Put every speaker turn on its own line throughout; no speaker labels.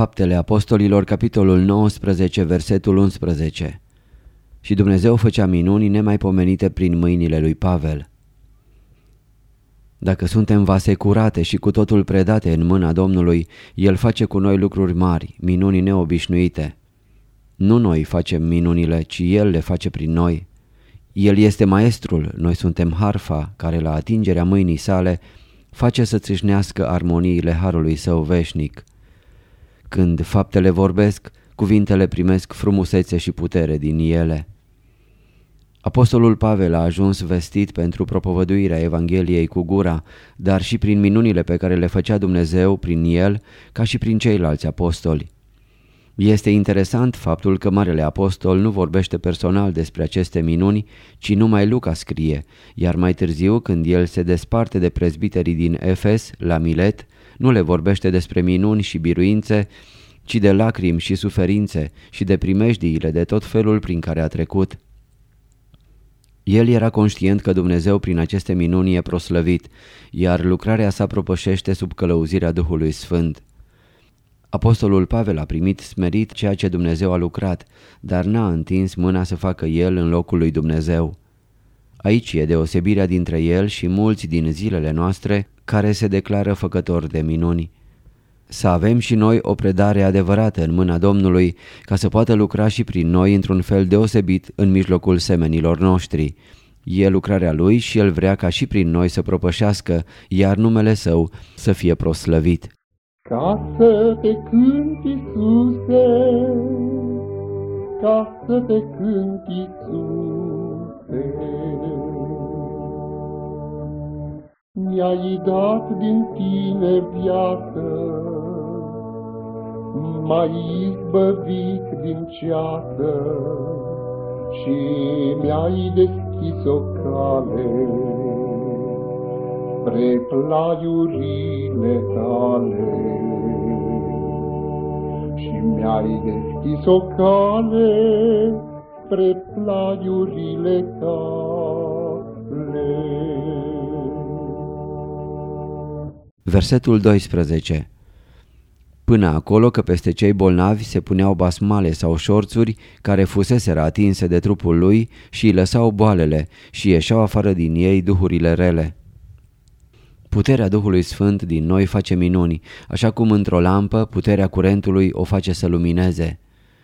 Faptele Apostolilor, capitolul 19, versetul 11 Și Dumnezeu făcea minuni nemaipomenite prin mâinile lui Pavel. Dacă suntem vase curate și cu totul predate în mâna Domnului, El face cu noi lucruri mari, minuni neobișnuite. Nu noi facem minunile, ci El le face prin noi. El este maestrul, noi suntem harfa, care la atingerea mâinii sale face să țâșnească armoniile harului său veșnic. Când faptele vorbesc, cuvintele primesc frumusețe și putere din ele. Apostolul Pavel a ajuns vestit pentru propovăduirea Evangheliei cu gura, dar și prin minunile pe care le făcea Dumnezeu prin el, ca și prin ceilalți apostoli. Este interesant faptul că Marele Apostol nu vorbește personal despre aceste minuni, ci numai Luca scrie, iar mai târziu, când el se desparte de prezbiterii din Efes, la Milet, nu le vorbește despre minuni și biruințe, ci de lacrimi și suferințe și de primejdiile de tot felul prin care a trecut. El era conștient că Dumnezeu prin aceste minuni e proslăvit, iar lucrarea sa propășește sub călăuzirea Duhului Sfânt. Apostolul Pavel a primit smerit ceea ce Dumnezeu a lucrat, dar n-a întins mâna să facă el în locul lui Dumnezeu. Aici e deosebirea dintre el și mulți din zilele noastre care se declară făcători de minuni. Să avem și noi o predare adevărată în mâna Domnului ca să poată lucra și prin noi într-un fel deosebit în mijlocul semenilor noștri. E lucrarea lui și el vrea ca și prin noi să propășească, iar numele său să fie proslăvit.
Ca să te cânt, Iisuse, ca să te cânt, Iisuse. Mi-ai dat din tine viață, m-ai izbăvit din ceată și mi-ai deschis o cale spre plaiurile tale. Și mi-ai deschis o cale spre plaiurile tale.
Versetul 12 Până acolo că peste cei bolnavi se puneau basmale sau șorțuri care fuseseră atinse de trupul lui și îi lăsau boalele și ieșeau afară din ei duhurile rele. Puterea Duhului Sfânt din noi face minuni, așa cum într-o lampă puterea curentului o face să lumineze.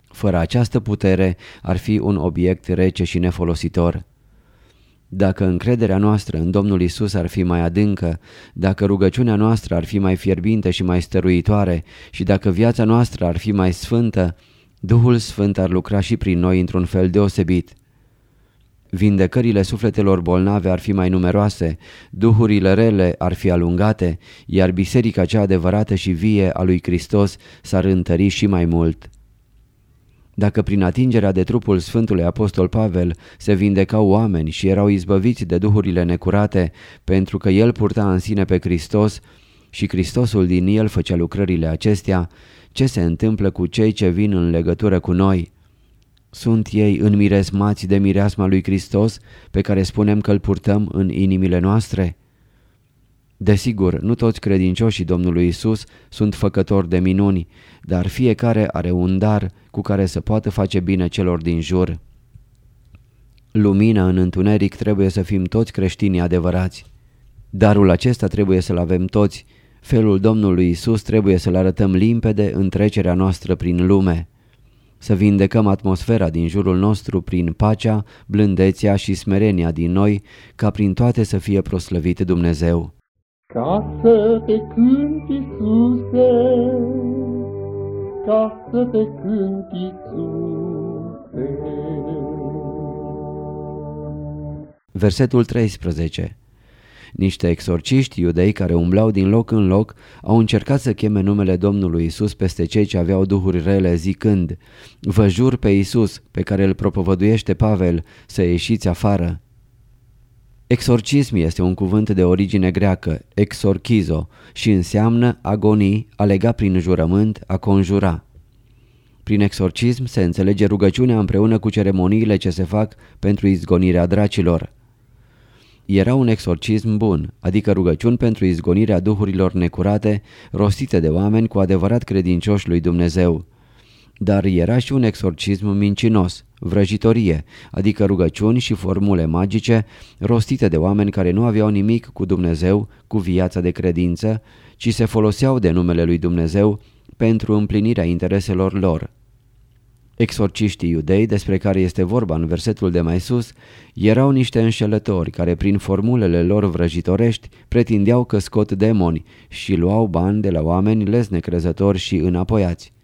Fără această putere ar fi un obiect rece și nefolositor. Dacă încrederea noastră în Domnul Isus ar fi mai adâncă, dacă rugăciunea noastră ar fi mai fierbinte și mai stăruitoare și dacă viața noastră ar fi mai sfântă, Duhul Sfânt ar lucra și prin noi într-un fel deosebit. Vindecările sufletelor bolnave ar fi mai numeroase, duhurile rele ar fi alungate, iar biserica cea adevărată și vie a lui Hristos s-ar întări și mai mult. Dacă prin atingerea de trupul Sfântului Apostol Pavel se vindecau oameni și erau izbăviți de duhurile necurate pentru că el purta în sine pe Hristos și Hristosul din el făcea lucrările acestea, ce se întâmplă cu cei ce vin în legătură cu noi? Sunt ei înmiresmați de mireasma lui Hristos pe care spunem că îl purtăm în inimile noastre? Desigur, nu toți credincioșii Domnului Isus sunt făcători de minuni, dar fiecare are un dar cu care să poată face bine celor din jur. Lumina în întuneric trebuie să fim toți creștinii adevărați. Darul acesta trebuie să-l avem toți. Felul Domnului Isus trebuie să-l arătăm limpede în trecerea noastră prin lume. să vindecăm atmosfera din jurul nostru prin pacea, blândețea și smerenia din noi, ca prin toate să fie proslăvit Dumnezeu.
Ca să te cânt, Iisuse, ca să te cânt, Iisuse.
Versetul 13 Niște exorciști iudei care umblau din loc în loc au încercat să cheme numele Domnului Isus peste cei ce aveau duhuri rele zicând Vă jur pe Isus pe care îl propovăduiește Pavel să ieșiți afară. Exorcism este un cuvânt de origine greacă, exorchizo, și înseamnă agonii, a lega prin jurământ, a conjura. Prin exorcism se înțelege rugăciunea împreună cu ceremoniile ce se fac pentru izgonirea dracilor. Era un exorcism bun, adică rugăciuni pentru izgonirea duhurilor necurate, rostite de oameni cu adevărat credincioși lui Dumnezeu. Dar era și un exorcism mincinos, vrăjitorie, adică rugăciuni și formule magice rostite de oameni care nu aveau nimic cu Dumnezeu, cu viața de credință, ci se foloseau de numele lui Dumnezeu pentru împlinirea intereselor lor. Exorciștii iudei, despre care este vorba în versetul de mai sus, erau niște înșelători care prin formulele lor vrăjitorești pretindeau că scot demoni și luau bani de la oameni lesnecrezători și înapoiați.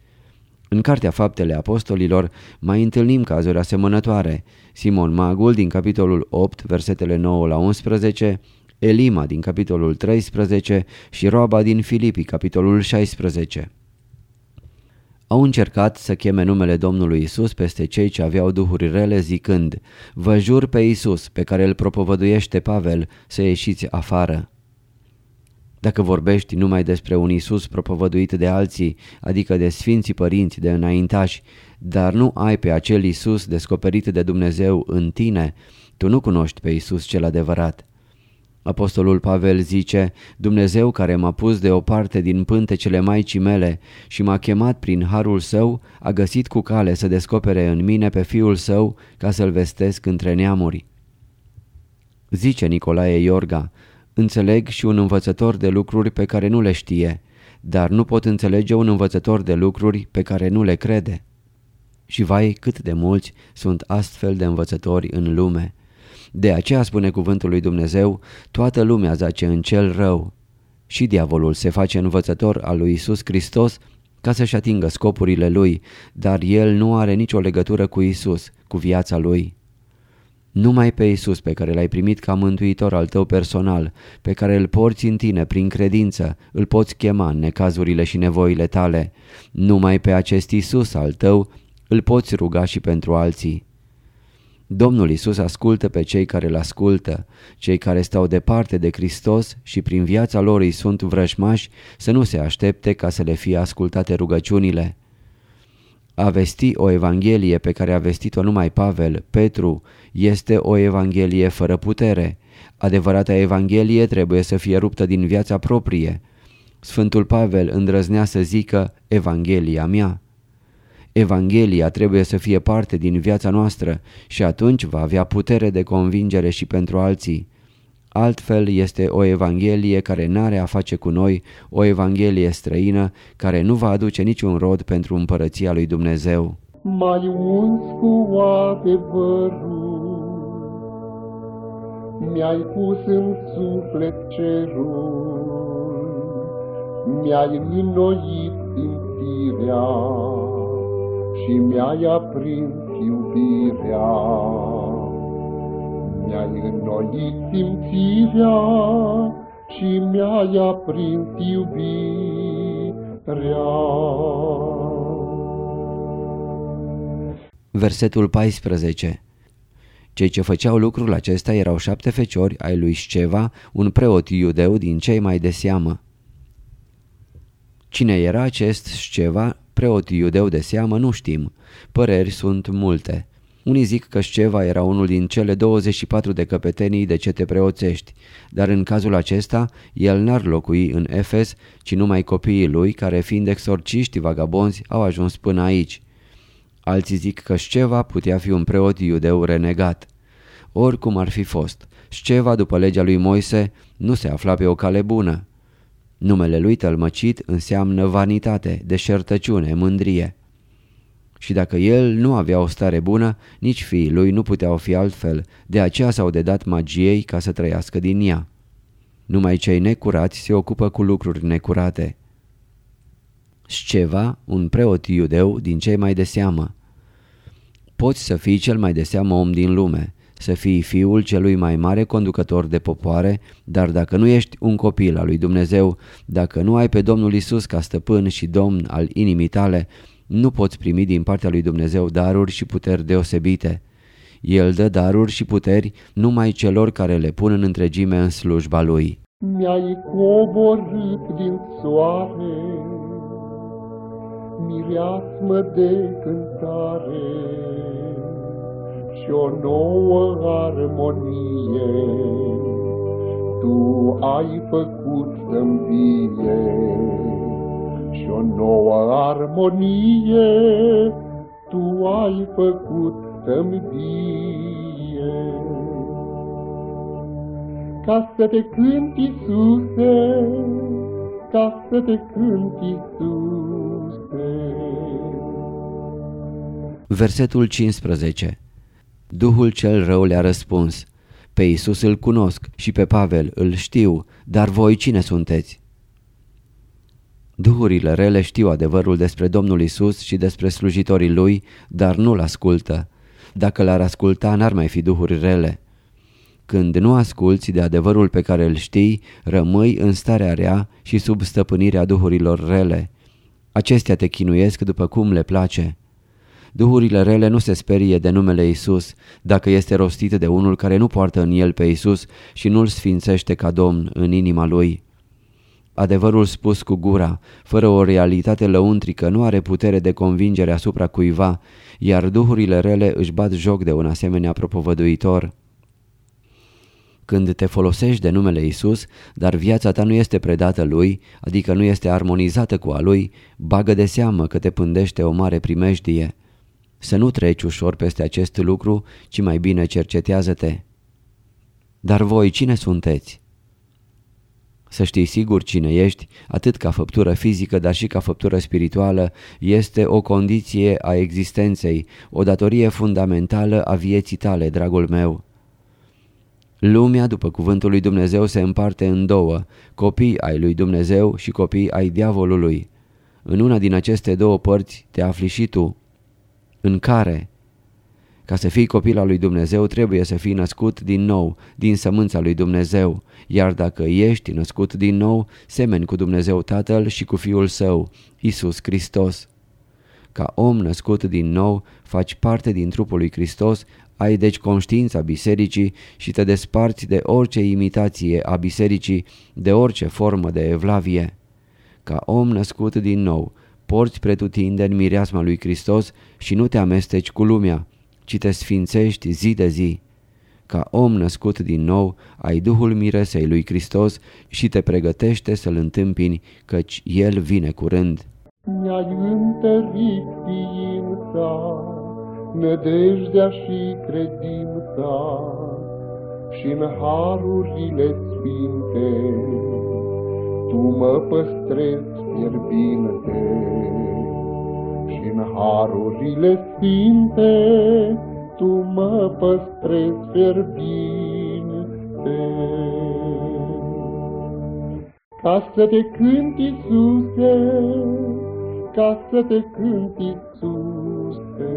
În Cartea Faptele Apostolilor mai întâlnim cazuri asemănătoare. Simon Magul din capitolul 8, versetele 9 la 11, Elima din capitolul 13 și Roaba din Filipii, capitolul 16 au încercat să cheme numele Domnului Isus peste cei ce aveau duhuri rele zicând, Vă jur pe Isus, pe care îl propovăduiește Pavel, să ieșiți afară. Dacă vorbești numai despre un Isus propovăduit de alții, adică de sfinții părinți, de înaintași, dar nu ai pe acel Isus descoperit de Dumnezeu în tine, tu nu cunoști pe Isus cel adevărat. Apostolul Pavel zice, Dumnezeu care m-a pus deoparte din pântecele maicii mele și m-a chemat prin harul său, a găsit cu cale să descopere în mine pe fiul său ca să-l vestesc între neamuri. Zice Nicolae Iorga, înțeleg și un învățător de lucruri pe care nu le știe, dar nu pot înțelege un învățător de lucruri pe care nu le crede. Și vai cât de mulți sunt astfel de învățători în lume. De aceea spune cuvântul lui Dumnezeu, toată lumea zace în cel rău. Și diavolul se face învățător al lui Isus Hristos ca să-și atingă scopurile lui, dar el nu are nicio legătură cu Isus, cu viața lui. Numai pe Isus pe care l-ai primit ca mântuitor al tău personal, pe care îl porți în tine prin credință, îl poți chema în necazurile și nevoile tale. Numai pe acest Isus al tău îl poți ruga și pentru alții. Domnul Isus ascultă pe cei care îl ascultă, cei care stau departe de Hristos și prin viața lor îi sunt vrăjmași să nu se aștepte ca să le fie ascultate rugăciunile. A vesti o evanghelie pe care a vestit-o numai Pavel, Petru, este o evanghelie fără putere. Adevărata evanghelie trebuie să fie ruptă din viața proprie. Sfântul Pavel îndrăznea să zică Evanghelia mea. Evanghelia trebuie să fie parte din viața noastră și atunci va avea putere de convingere și pentru alții. Altfel este o Evanghelie care n-are a face cu noi, o Evanghelie străină care nu va aduce niciun rod pentru împărăția lui Dumnezeu.
Mai uns cu adevărul, mi-ai pus în suflet cerul, mi-ai înnoit simțirea și mi-ai aprins iubirea. Mi-ai înnoit simțirea și mi-ai aprins iubirea.
Versetul 14 cei ce făceau lucrul acesta erau șapte feciori ai lui Sceva, un preot iudeu din cei mai de seamă. Cine era acest Sceva Preot iudeu de seamă nu știm. Păreri sunt multe. Unii zic că Sceva era unul din cele 24 de căpetenii de cete preoțești, dar în cazul acesta el n-ar locui în Efes, ci numai copiii lui, care fiind exorciști vagabonzi, au ajuns până aici. Alții zic că Sceva putea fi un preot iudeu renegat. Oricum ar fi fost, Sceva, după legea lui Moise, nu se afla pe o cale bună. Numele lui tălmăcit înseamnă vanitate, deșertăciune, mândrie. Și dacă el nu avea o stare bună, nici fiii lui nu puteau fi altfel, de aceea s-au dedat magiei ca să trăiască din ea. Numai cei necurați se ocupă cu lucruri necurate. Sceva, un preot iudeu din cei mai de seamă. Poți să fii cel mai de seamă om din lume, să fii fiul celui mai mare conducător de popoare, dar dacă nu ești un copil al lui Dumnezeu, dacă nu ai pe Domnul Isus ca stăpân și domn al inimii tale, nu poți primi din partea lui Dumnezeu daruri și puteri deosebite. El dă daruri și puteri numai celor care le pun în întregime în slujba lui.
Mi-ai coborât din soare, mireasmă de cântare și o nouă armonie. Tu ai făcut să-mi vie și o nouă armonie Tu ai făcut să-mi vie. Ca să te cânt, Iisuse, ca să te cânt, Iisuse.
Versetul 15 Duhul cel rău le-a răspuns, pe Iisus îl cunosc și pe Pavel îl știu, dar voi cine sunteți? Duhurile rele știu adevărul despre Domnul Isus și despre slujitorii lui, dar nu-l ascultă. Dacă l-ar asculta, n-ar mai fi duhuri rele. Când nu asculți de adevărul pe care îl știi, rămâi în starea rea și sub stăpânirea duhurilor rele. Acestea te chinuiesc după cum le place. Duhurile rele nu se sperie de numele Isus, dacă este rostit de unul care nu poartă în el pe Isus și nu-l sfințește ca Domn în inima lui. Adevărul spus cu gura, fără o realitate lăuntrică, nu are putere de convingere asupra cuiva, iar duhurile rele își bat joc de un asemenea propovăduitor. Când te folosești de numele Isus, dar viața ta nu este predată lui, adică nu este armonizată cu a lui, bagă de seamă că te pândește o mare primejdie. Să nu treci ușor peste acest lucru, ci mai bine cercetează-te. Dar voi cine sunteți? Să știi sigur cine ești, atât ca făptură fizică, dar și ca făptură spirituală, este o condiție a existenței, o datorie fundamentală a vieții tale, dragul meu. Lumea, după cuvântul lui Dumnezeu, se împarte în două, copii ai lui Dumnezeu și copii ai diavolului. În una din aceste două părți te afli și tu. În care? Ca să fii copil al lui Dumnezeu trebuie să fii născut din nou, din sămânța lui Dumnezeu, iar dacă ești născut din nou, semeni cu Dumnezeu Tatăl și cu Fiul Său, Isus Hristos. Ca om născut din nou, faci parte din trupul lui Hristos, ai deci conștiința bisericii și te desparți de orice imitație a bisericii, de orice formă de evlavie. Ca om născut din nou, porți pretutindeni mireasma lui Hristos și nu te amesteci cu lumea, ci te sfințești zi de zi. Ca om născut din nou, ai Duhul miresei lui Hristos și te pregătește să-L întâmpini, căci El vine curând.
Mi-ai întărit ființa, nădejdea și credința, și în harurile sfinte, Tu mă păstrezi fierbinte și în harurile sfinte Tu mă păstrezi fierbinte. Ca să te cânt, Iisuse, ca să te cânt, Iisuse.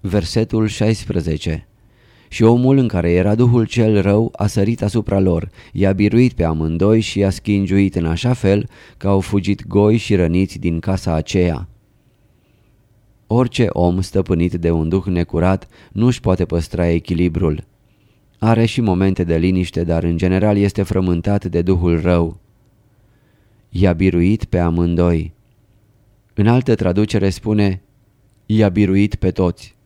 Versetul 16 și omul în care era Duhul cel rău a sărit asupra lor, i-a biruit pe amândoi și i-a schingiuit în așa fel că au fugit goi și răniți din casa aceea. Orice om stăpânit de un duh necurat nu își poate păstra echilibrul. Are și momente de liniște, dar în general este frământat de duhul rău. I-a biruit pe amândoi. În altă traducere spune, i-a biruit pe toți.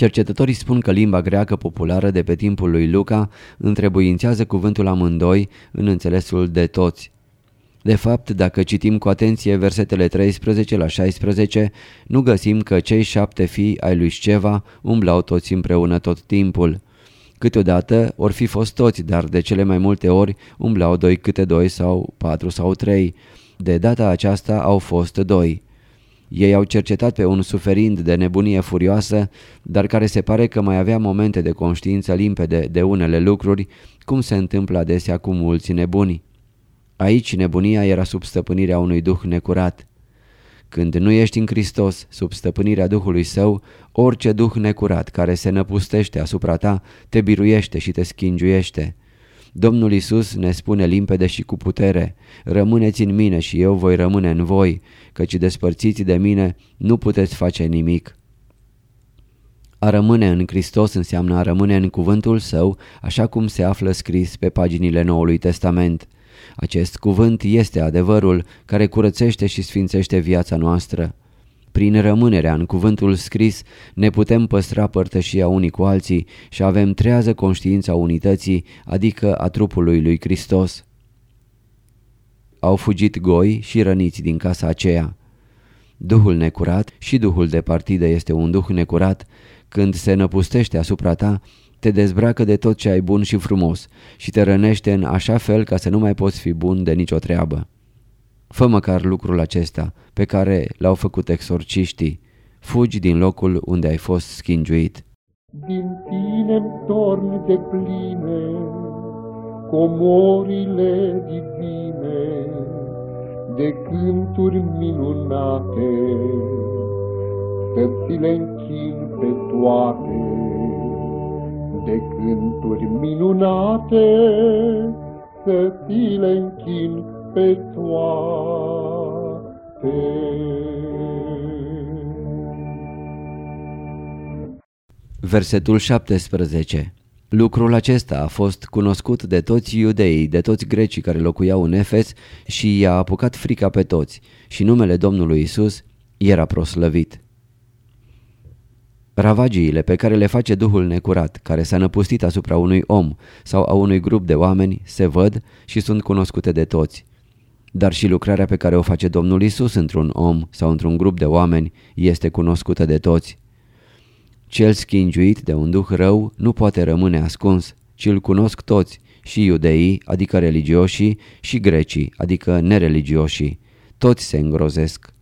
Cercetătorii spun că limba greacă populară de pe timpul lui Luca întrebuințează cuvântul amândoi în înțelesul de toți. De fapt, dacă citim cu atenție versetele 13 la 16, nu găsim că cei șapte fii ai lui Sceva umblau toți împreună tot timpul. Câteodată or fi fost toți, dar de cele mai multe ori umblau doi câte doi sau patru sau trei. De data aceasta au fost doi. Ei au cercetat pe un suferind de nebunie furioasă, dar care se pare că mai avea momente de conștiință limpede de unele lucruri, cum se întâmplă adesea cu mulți nebuni. Aici nebunia era sub stăpânirea unui duh necurat. Când nu ești în Hristos, sub stăpânirea Duhului Său, orice duh necurat care se năpustește asupra ta te biruiește și te schingiuiește. Domnul Isus ne spune limpede și cu putere, rămâneți în mine și eu voi rămâne în voi, căci despărțiți de mine nu puteți face nimic. A rămâne în Hristos înseamnă a rămâne în cuvântul Său, așa cum se află scris pe paginile Noului Testament. Acest cuvânt este adevărul care curățește și sfințește viața noastră. Prin rămânerea în cuvântul scris ne putem păstra părtășia unii cu alții și avem trează conștiința unității, adică a trupului lui Hristos. Au fugit goi și răniți din casa aceea. Duhul necurat și duhul de partidă este un duh necurat. Când se năpustește asupra ta, te dezbracă de tot ce ai bun și frumos și te rănește în așa fel ca să nu mai poți fi bun de nicio treabă. Fă măcar lucrul acesta pe care l-au făcut exorciștii. Fugi din locul unde ai fost schingiuit.
Din tine torn de pline comorile divine de cânturi minunate, să ți le închin pe toate, de cânturi minunate, să ți le închin pe toate.
Versetul 17 Lucrul acesta a fost cunoscut de toți iudeii, de toți grecii care locuiau în Efes și i-a apucat frica pe toți și numele Domnului Isus era proslăvit. Ravagiile pe care le face Duhul necurat, care s-a năpustit asupra unui om sau a unui grup de oameni, se văd și sunt cunoscute de toți. Dar și lucrarea pe care o face Domnul Isus într-un om sau într-un grup de oameni este cunoscută de toți. Cel schingiuit de un duh rău nu poate rămâne ascuns, ci îl cunosc toți, și iudeii, adică religioșii, și grecii, adică nereligioșii. Toți se îngrozesc.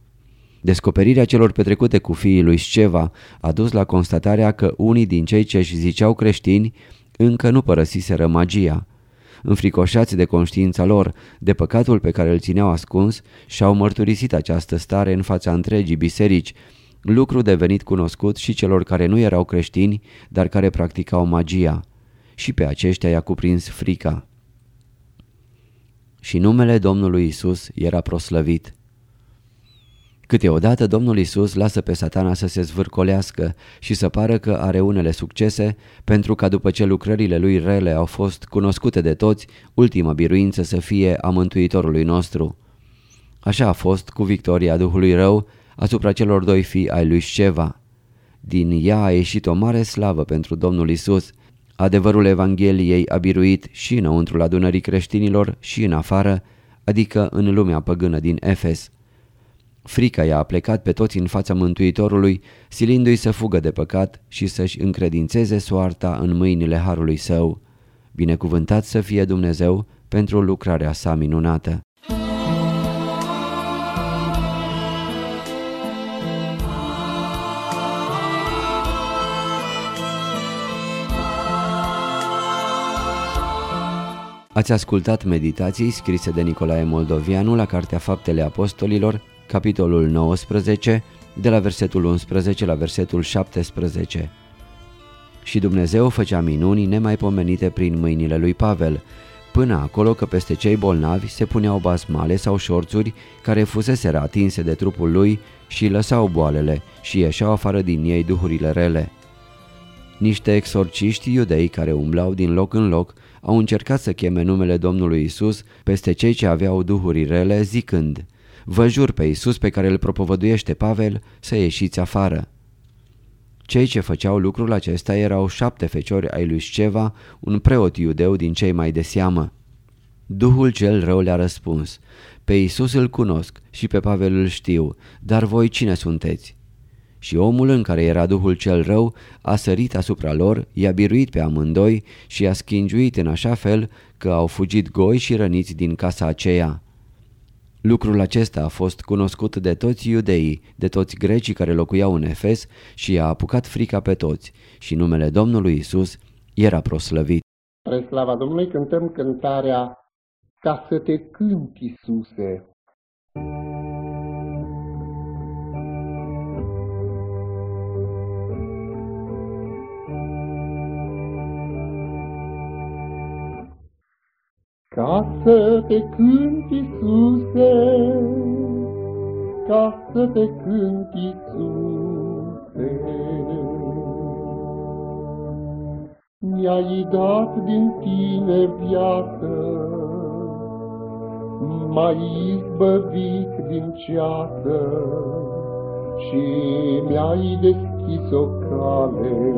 Descoperirea celor petrecute cu fiii lui Sceva a dus la constatarea că unii din cei ce își ziceau creștini încă nu părăsiseră magia. Înfricoșați de conștiința lor, de păcatul pe care îl țineau ascuns, și-au mărturisit această stare în fața întregii biserici, lucru devenit cunoscut și celor care nu erau creștini, dar care practicau magia. Și pe aceștia i-a cuprins frica. Și numele Domnului Isus era proslăvit. Câteodată Domnul Isus lasă pe satana să se zvârcolească și să pară că are unele succese, pentru ca după ce lucrările lui rele au fost cunoscute de toți, ultima biruință să fie a Mântuitorului nostru. Așa a fost cu victoria Duhului Rău asupra celor doi fii ai lui Șeva. Din ea a ieșit o mare slavă pentru Domnul Isus. Adevărul Evangheliei a biruit și înăuntrul adunării creștinilor și în afară, adică în lumea păgână din Efes. Frica i-a plecat pe toți în fața Mântuitorului, silindu-i să fugă de păcat și să-și încredințeze soarta în mâinile Harului Său. Binecuvântat să fie Dumnezeu pentru lucrarea sa minunată. Ați ascultat meditații scrise de Nicolae Moldovianu la Cartea Faptele Apostolilor, capitolul 19, de la versetul 11 la versetul 17. Și Dumnezeu făcea minuni nemaipomenite prin mâinile lui Pavel, până acolo că peste cei bolnavi se puneau basmale sau șorțuri care fusese atinse de trupul lui și lăsau boalele și ieșeau afară din ei duhurile rele. Niște exorciști iudei care umblau din loc în loc au încercat să cheme numele Domnului Isus peste cei ce aveau duhuri rele zicând – Vă jur pe Iisus pe care îl propovăduiește Pavel să ieșiți afară. Cei ce făceau lucrul acesta erau șapte feciori ai lui Sceva, un preot iudeu din cei mai de seamă. Duhul cel rău le-a răspuns, pe Iisus îl cunosc și pe Pavel îl știu, dar voi cine sunteți? Și omul în care era Duhul cel rău a sărit asupra lor, i-a biruit pe amândoi și i-a schingiuit în așa fel că au fugit goi și răniți din casa aceea. Lucrul acesta a fost cunoscut de toți iudeii, de toți grecii care locuiau în Efes și i-a apucat frica pe toți și numele Domnului Isus era proslăvit.
Spre slava Domnului cântăm cântarea Ca să te cânt, Iisuse. Ca să te cânt, Iisuse, ca să te cânt, Iisuse. Mi-ai dat din tine viață, M-ai izbăvit din ceață Și mi-ai deschis o cale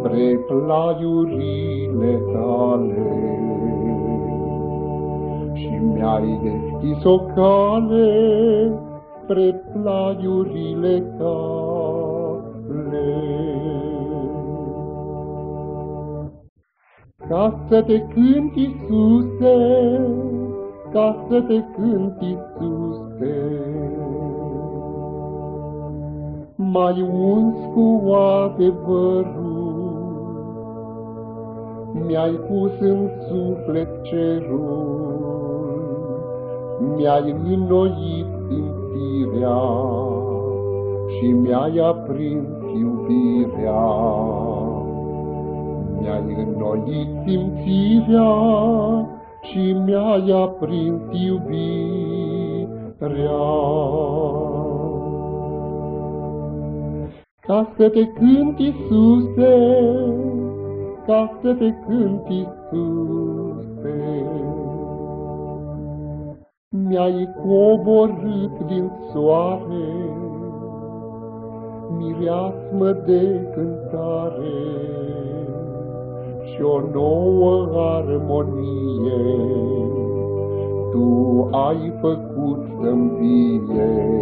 Spre plaiurile tale Și mi-ai deschis o cale Spre plaiurile tale Ca să te cânt, Iisuse, ca să te cânt, Iisuse. Mai uns cu adevărul, Mi-ai pus în suflet cerul, Mi-ai înnoit simțirea Și mi-ai aprins iubirea. Mi-ai înnoit simțirea și mi-ai aprins iubirea. Ca să te cânt, Iisuse, ca să te cânt, Iisuse, mi-ai coborât din soare, mireasmă de cântare și o nouă armonie. Tu ai făcut să-mi vie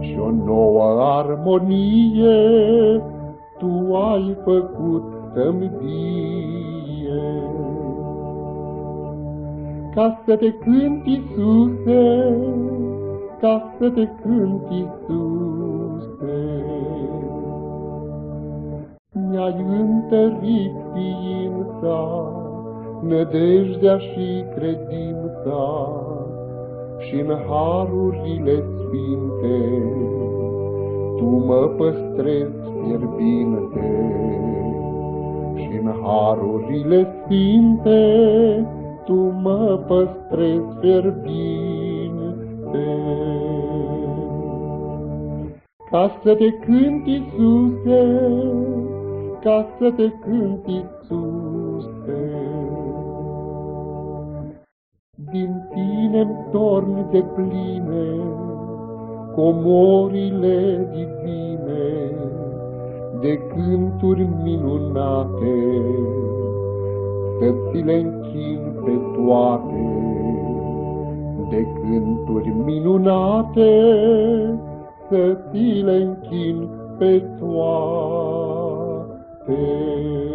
și o nouă armonie. Tu ai făcut să-mi vie. Ca să te cânt, Iisuse, ca să te cânt, Iisuse mi-ai întărit ființa, nădejdea și credința, și în harurile sfinte, Tu mă păstrezi fierbinte, și în harurile sfinte, Tu mă păstrezi fierbinte. Ca să te cânt, Iisuse, ca să te cânt, Iisuse. Din tine-mi torn de pline comorile divine de cânturi minunate, să ți le închin pe toate, de cânturi minunate, să ți le închin pe toate. Hey.